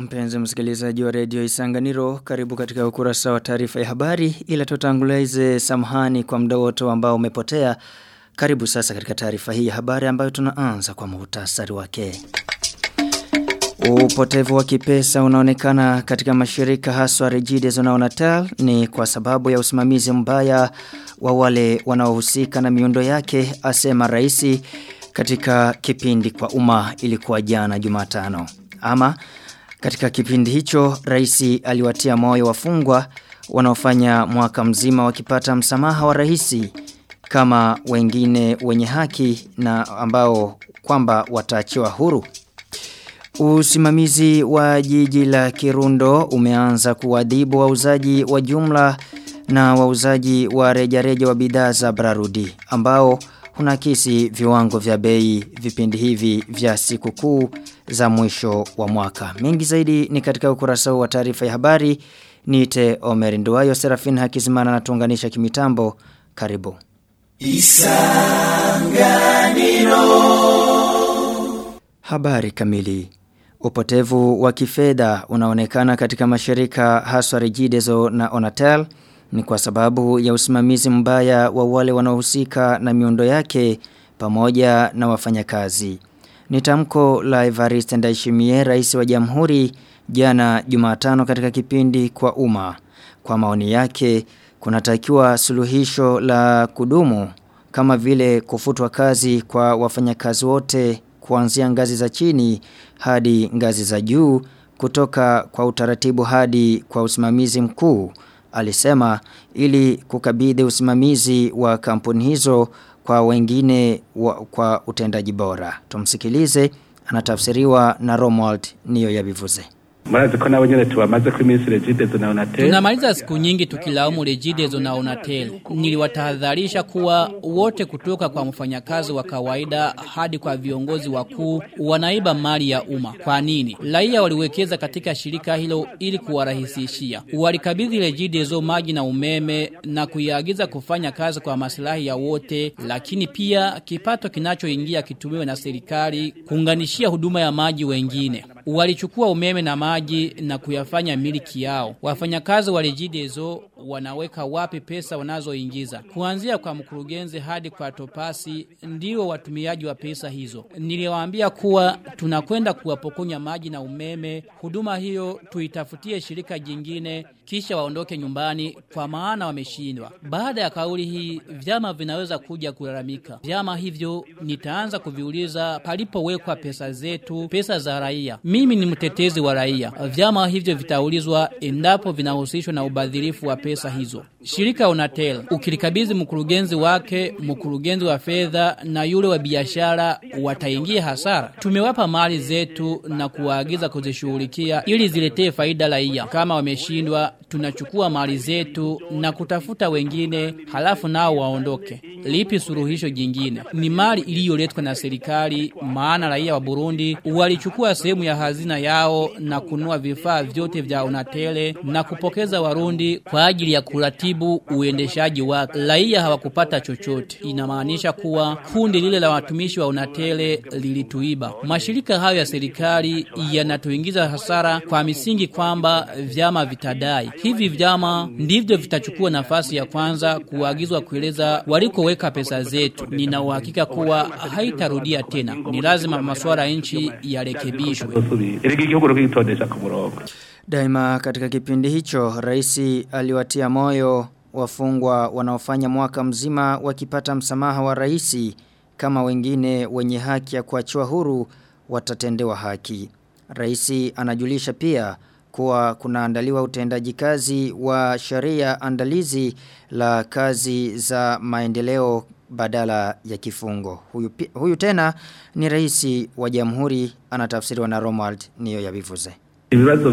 Mpenzi msikilizaji wa redio Isanganiro karibu katika ukurasa wa taarifa ya habari ila tutangulize samhani kwa muda wote ambao umepotea karibu sasa katika taarifa hii ya habari ambayo tunaanza kwa muhtasari wake Upotevu wa kipesa unaonekana katika mashirika haswa Regides zonaonatal ni kwa sababu ya usimamizi mbaya wa wale wanaohusika na miundo yake asema raisi katika kipindi kwa umma ilikuwa jana Jumatano. Ama katika kipindi hicho raisi aliwatia moyo wafungwa wanaofanya mwaka mzima wakipata msamaha wa rahisi kama wengine wenye haki na ambao kwamba wataachiwa huru. Usimamizi wa jiji la Kirundo umeanza kuadhibu wauzaji wa jumla na wauzaji wa rejareja wa bidhaa za Brarudi ambao hunakisi viwango vya bei vipindi hivi vya sikukuu za mwisho wa mwaka. Mengi zaidi ni katika ukurasa wa taarifa ya habari niite Omer Nduwayo Serafin Hakizimana natuunganisha kimitambo karibu. Isanganiro Habari kamili Upotevu wa kifedha unaonekana katika mashirika haswa Regideso na Onatel ni kwa sababu ya usimamizi mbaya wa wale wanaohusika na miundo yake pamoja na wafanyakazi. Ni tamko la Evariste Ndayishimiye rais wa Jamhuri jana Jumatano katika kipindi kwa umma. Kwa maoni yake kunatakiwa suluhisho la kudumu kama vile kufutwa kazi kwa wafanyakazi wote kuanzia ngazi za chini hadi ngazi za juu kutoka kwa utaratibu hadi kwa usimamizi mkuu alisema ili kukabidhi usimamizi wa kampuni hizo kwa wengine wa, kwa utendaji bora. Tumsikilize anatafsiriwa na Romuald niyo yabivuze. Murazi ko nabo nyene tubamaze ko iminsi na Onatel. Tunamaliza siku nyingi tukilaumu Regideso na Onatel. Niliwatahadharisha kuwa wote kutoka kwa mfanyakazi wa kawaida hadi kwa viongozi wakuu wanaiba mali ya umma. Kwa nini? Raia waliwekeza katika shirika hilo ili kuwarahisishia. Walikabidhi zo maji na umeme na kuiagiza kufanya kazi kwa masilahi ya wote, lakini pia kipato kinachoingia kitumiwe na serikali kuunganishia huduma ya maji wengine. Walichukua umeme na maji na kuyafanya miliki yao. Wafanyakazi wa Regideso wanaweka wapi pesa wanazoingiza. Kuanzia kwa mkurugenzi hadi kwa topasi ndio watumiaji wa pesa hizo. Niliwaambia kuwa tunakwenda kuwapokonya maji na umeme. Huduma hiyo tuitafutie shirika jingine kisha waondoke nyumbani kwa maana wameshindwa. Baada ya kauli hii vyama vinaweza kuja kulalamika. Vyama hivyo nitaanza kuviuliza palipowekwa pesa zetu, pesa za raia. Mimi ni mtetezi wa raia. Vyama hivyo vitaulizwa endapo vinahusishwa na ubadhirifu wa pesa hizo. Shirika Unatel ukilikabidhi mkurugenzi wake, mkurugenzi wa fedha na yule wa biashara wataingia hasara. Tumewapa mali zetu na kuwaagiza kuzishughulikia ili ziletee faida raia. Kama wameshindwa tunachukua mali zetu na kutafuta wengine halafu nao waondoke. Lipi suluhisho jingine? Ni mali iliyoletwa na serikali maana raia wa Burundi walichukua sehemu ya hazina yao na kunua vifaa vyote vya Onatele na kupokeza Warundi kwa ajili ya kuratibu uendeshaji wake. Raia hawakupata chochote. Inamaanisha kuwa kundi lile la watumishi wa Onatele lilituiba. Mashirika hayo ya serikali yanatuingiza hasara kwa misingi kwamba vyama vitadai. Hivi vyama ndivyo vitachukua nafasi ya kwanza kuagizwa kueleza walikoweka pesa zetu. Nina uhakika kuwa haitarudia tena. Ni lazima masuala nchi yarekebishwe. Daima katika kipindi hicho rais aliwatia moyo wafungwa wanaofanya mwaka mzima wakipata msamaha wa raisi. Kama wengine wenye haki ya kuachiwa huru watatendewa haki. rais anajulisha pia kuwa kunaandaliwa utendaji kazi wa sheria andalizi la kazi za maendeleo badala ya kifungo. Huyu, huyu tena ni raisi wa jamhuri anatafsiriwa na Romald niyo ya bivuze. Ibibazo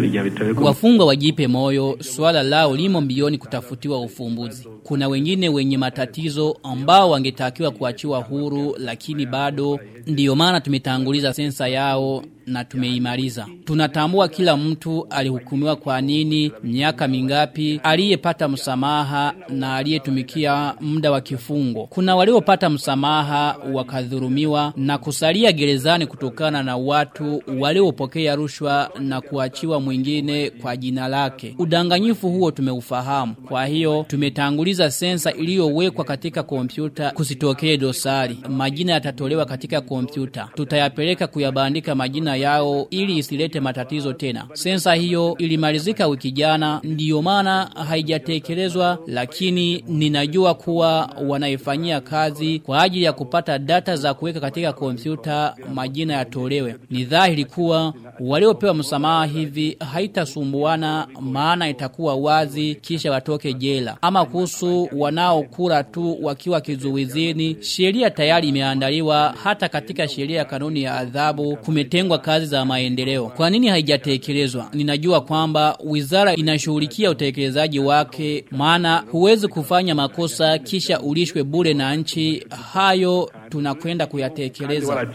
bijya Wafungwa wajipe moyo, swala lao limo mbioni kutafutiwa ufumbuzi. Kuna wengine wenye matatizo ambao wangetakiwa kuachiwa huru lakini bado ndiyo maana tumetanguliza sensa yao na tumeimaliza. Tunatambua kila mtu alihukumiwa kwa nini, miaka mingapi, aliyepata msamaha na aliyetumikia muda wa kifungo. Kuna waliopata msamaha wakadhulumiwa na kusalia gerezani kutokana na watu waliopokea rushwa na kuachiwa mwingine kwa jina lake. Udanganyifu huo tumeufahamu. Kwa hiyo tumetanguliza sensa iliyowekwa katika kompyuta kusitokee dosari. Majina yatatolewa katika kompyuta. Tutayapeleka kuyabandika majina yao ili isilete matatizo tena. Sensa hiyo ilimalizika wiki jana ndiyo maana haijatekelezwa lakini ninajua kuwa wanaifanyia kazi kwa ajili ya kupata data za kuweka katika kompyuta majina yatolewe. Ni dhahiri kuwa waliopewa msamaha hivi haitasumbuana maana itakuwa wazi kisha watoke jela. Ama kuhusu wanaokula tu wakiwa kizuizini, sheria tayari imeandaliwa hata katika sheria ya kanuni ya adhabu kumetengwa kazi za maendeleo. Kwa nini haijatekelezwa? Ninajua kwamba wizara inashughulikia utekelezaji wake maana huwezi kufanya makosa kisha ulishwe bure na nchi hayo tunakwenda kuyatekeleza.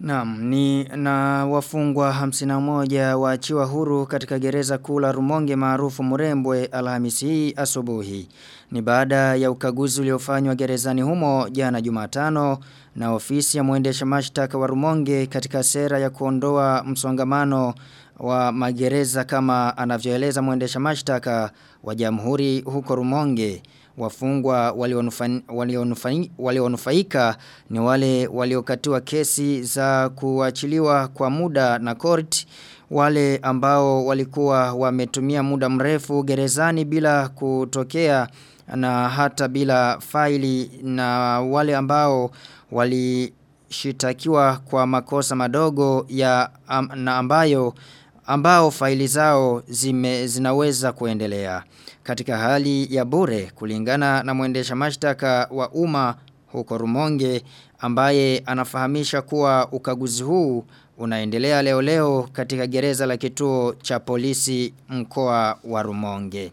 Naam, ni na wafungwa 51 waachiwa huru katika gereza kuu la Rumonge maarufu Murembwe Alhamisi hii asubuhi. Ni baada ya ukaguzi uliofanywa gerezani humo jana Jumatano na ofisi ya mwendesha mashtaka wa Rumonge katika sera ya kuondoa msongamano wa magereza kama anavyoeleza mwendesha mashtaka wa Jamhuri huko Rumonge. Wafungwa walionufaika walionufai, walionufaika ni wale waliokatiwa kesi za kuachiliwa kwa muda na court wale ambao walikuwa wametumia muda mrefu gerezani bila kutokea na hata bila faili na wale ambao walishitakiwa kwa makosa madogo ya na ambayo ambao faili zao zime, zinaweza kuendelea katika hali ya bure kulingana na mwendesha mashtaka wa umma huko Rumonge ambaye anafahamisha kuwa ukaguzi huu unaendelea leo leo katika gereza la kituo cha polisi mkoa wa Rumonge.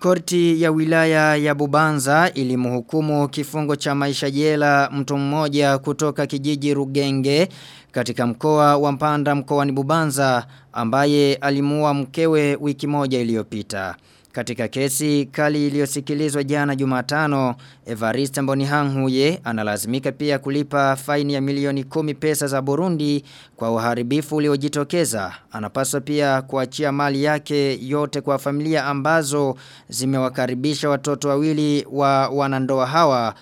Korti ya wilaya ya Bubanza ilimhukumu kifungo cha maisha jela mtu mmoja kutoka kijiji Rugenge katika mkoa wa Mpanda mkoani Bubanza ambaye alimuua mkewe wiki moja iliyopita. Katika kesi kali iliyosikilizwa jana Jumatano, Evariste Mbonihanguye analazimika pia kulipa faini ya milioni kumi pesa za Burundi kwa uharibifu uliojitokeza. Anapaswa pia kuachia mali yake yote kwa familia ambazo zimewakaribisha watoto wawili wa wanandoa hawa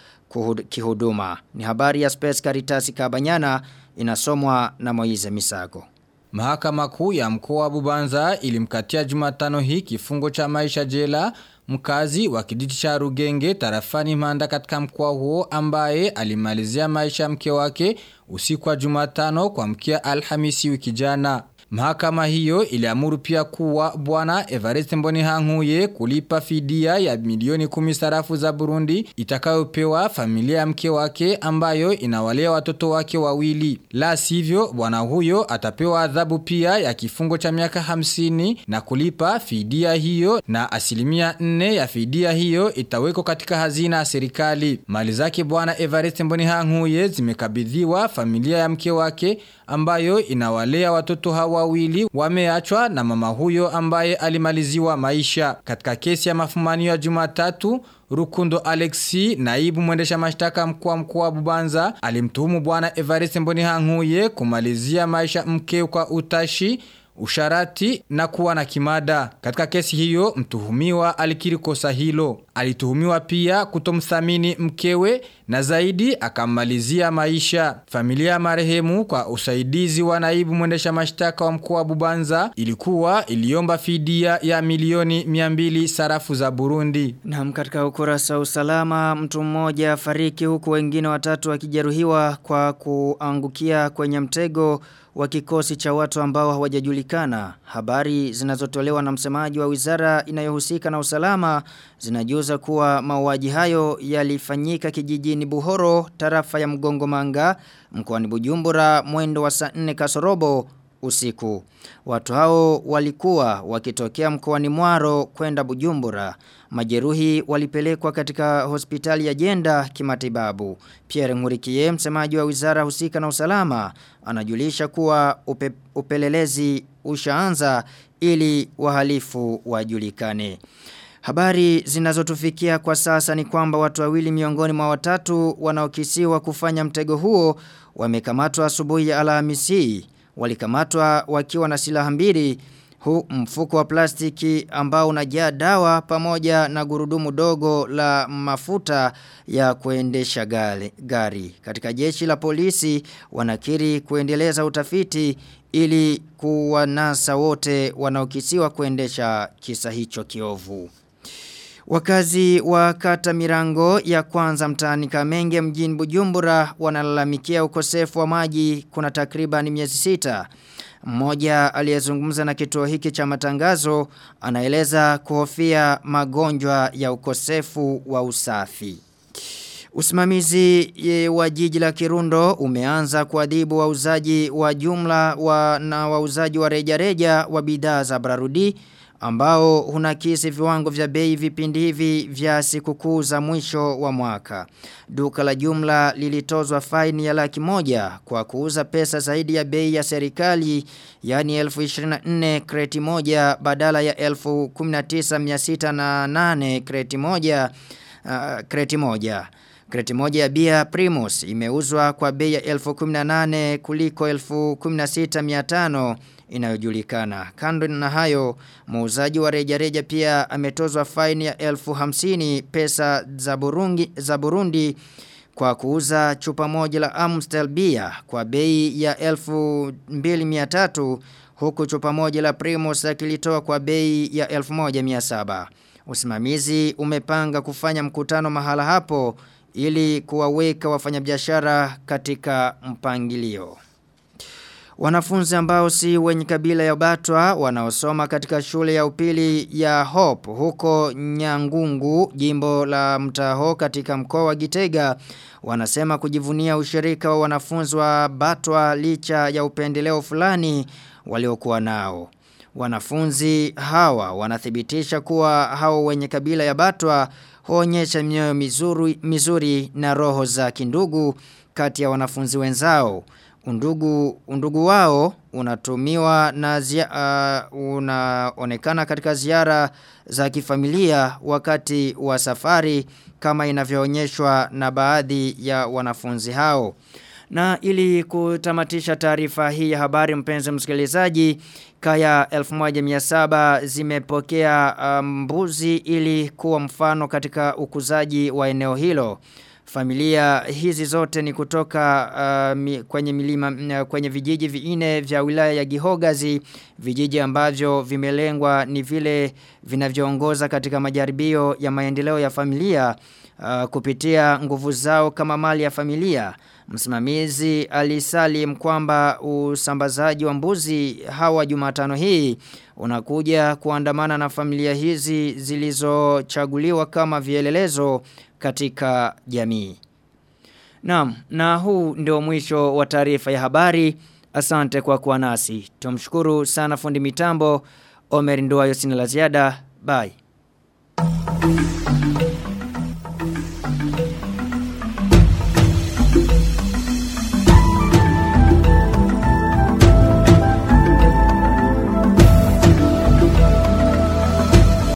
kihuduma. Ni habari ya Space Caritas Kabanyana inasomwa na Moize Misago. Mahakama kuu ya mkoa wa Bubanza ilimkatia Jumatano hii kifungo cha maisha jela mkazi wa kijiji cha Rugenge tarafani Manda katika mkoa huo ambaye alimalizia maisha mke wake usiku wa Jumatano kwa mkia Alhamisi wiki jana. Mahakama hiyo iliamuru pia kuwa bwana Evariste Mbonihanguye kulipa fidia ya milioni kumi sarafu za Burundi itakayopewa familia ya mke wake ambayo inawalea watoto wake wawili. La sivyo bwana huyo atapewa adhabu pia ya kifungo cha miaka hamsini na kulipa fidia hiyo na asilimia nne ya fidia hiyo itawekwa katika hazina ya serikali. Mali zake bwana Evariste Mbonihanguye zimekabidhiwa familia ya mke wake ambayo inawalea watoto hawa wawili wameachwa na mama huyo ambaye alimaliziwa maisha. Katika kesi ya mafumanio ya Jumatatu, Rukundo Alexi, naibu mwendesha mashtaka mkuu mkuu wa Bubanza, alimtuhumu bwana Evariste Mbonihanguye kumalizia maisha mke kwa utashi usharati na kuwa na kimada. Katika kesi hiyo, mtuhumiwa alikiri kosa hilo. Alituhumiwa pia kutomthamini mkewe na zaidi akamalizia maisha. Familia ya marehemu kwa usaidizi wa naibu mwendesha mashtaka wa mkoa wa Bubanza ilikuwa iliomba fidia ya milioni 200 sarafu za Burundi. Na katika ukurasa usalama mtu mmoja fariki huku wengine watatu wakijeruhiwa kwa kuangukia kwenye mtego wa kikosi cha watu ambao hawajajulikana. Habari zinazotolewa na msemaji wa wizara inayohusika na usalama zinajuza kuwa mauaji hayo yalifanyika kijijini Buhoro tarafa ya Mgongo Manga mkoani Bujumbura mwendo wa saa 4 kasorobo usiku. Watu hao walikuwa wakitokea mkoani Mwaro kwenda Bujumbura. Majeruhi walipelekwa katika hospitali ya Jenda kimatibabu. Pierre Ngurikie msemaji wa wizara husika na usalama anajulisha kuwa upe, upelelezi ushaanza ili wahalifu wajulikane. Habari zinazotufikia kwa sasa ni kwamba watu wawili miongoni mwa watatu wanaokisiwa kufanya mtego huo wamekamatwa asubuhi ya Alhamisi. Walikamatwa wakiwa na silaha mbili hu mfuko wa plastiki ambao unajaa dawa pamoja na gurudumu dogo la mafuta ya kuendesha gari, gari. Katika jeshi la polisi wanakiri kuendeleza utafiti ili kuwanasa wote wanaokisiwa kuendesha kisa hicho kiovu. Wakazi wa kata mirango ya kwanza mtaani Kamenge mjini Bujumbura wanalalamikia ukosefu wa maji kuna takriban miezi sita. Mmoja aliyezungumza na kituo hiki cha matangazo anaeleza kuhofia magonjwa ya ukosefu wa usafi. Usimamizi wa jiji la Kirundo umeanza kuadhibu wauzaji wa jumla wa na wauzaji wa rejareja wa bidhaa za Brarudi ambao hunakisi viwango vya bei vipindi hivi vya sikukuu za mwisho wa mwaka. Duka la jumla lilitozwa faini ya laki moja kwa kuuza pesa zaidi ya bei ya serikali yani elfu 24 kreti moja badala ya elfu 19,608 kreti moja uh, kreti moja. Kreti moja ya bia Primus imeuzwa kwa bei ya elfu 18 kuliko elfu 16,500 inayojulikana. Kando na hayo, muuzaji wa rejareja pia ametozwa faini ya elfu hamsini pesa za Burundi, za Burundi kwa kuuza chupa moja la Amstel Bia kwa bei ya elfu mbili huku chupa moja la Primus akilitoa kwa bei ya elfu moja. Usimamizi umepanga kufanya mkutano mahala hapo ili kuwaweka wafanyabiashara katika mpangilio. Wanafunzi ambao si wenye kabila ya Batwa wanaosoma katika shule ya upili ya Hope huko Nyangungu, jimbo la Mtaho katika mkoa wa Gitega wanasema kujivunia ushirika wa wanafunzi wa Batwa licha ya upendeleo fulani waliokuwa nao. Wanafunzi hawa wanathibitisha kuwa hao wenye kabila ya Batwa huonyesha mioyo mizuri, mizuri na roho za kindugu kati ya wanafunzi wenzao. Undugu, undugu wao unatumiwa na zia, uh, unaonekana katika ziara za kifamilia wakati wa safari kama inavyoonyeshwa na baadhi ya wanafunzi hao. Na ili kutamatisha taarifa hii ya habari mpenzi msikilizaji, kaya 1700 zimepokea mbuzi um, ili kuwa mfano katika ukuzaji wa eneo hilo. Familia hizi zote ni kutoka uh, mi, kwenye milima uh, kwenye vijiji viine vya wilaya ya Gihogazi, vijiji ambavyo vimelengwa ni vile vinavyoongoza katika majaribio ya maendeleo ya familia uh, kupitia nguvu zao kama mali ya familia. Msimamizi alisalim kwamba usambazaji wa mbuzi hawa Jumatano hii unakuja kuandamana na familia hizi zilizochaguliwa kama vielelezo katika jamii. Naam, na huu ndio mwisho wa taarifa ya habari. Asante kwa kuwa nasi. Tumshukuru sana fundi mitambo Omer Ndoayo sina la ziada. Bye.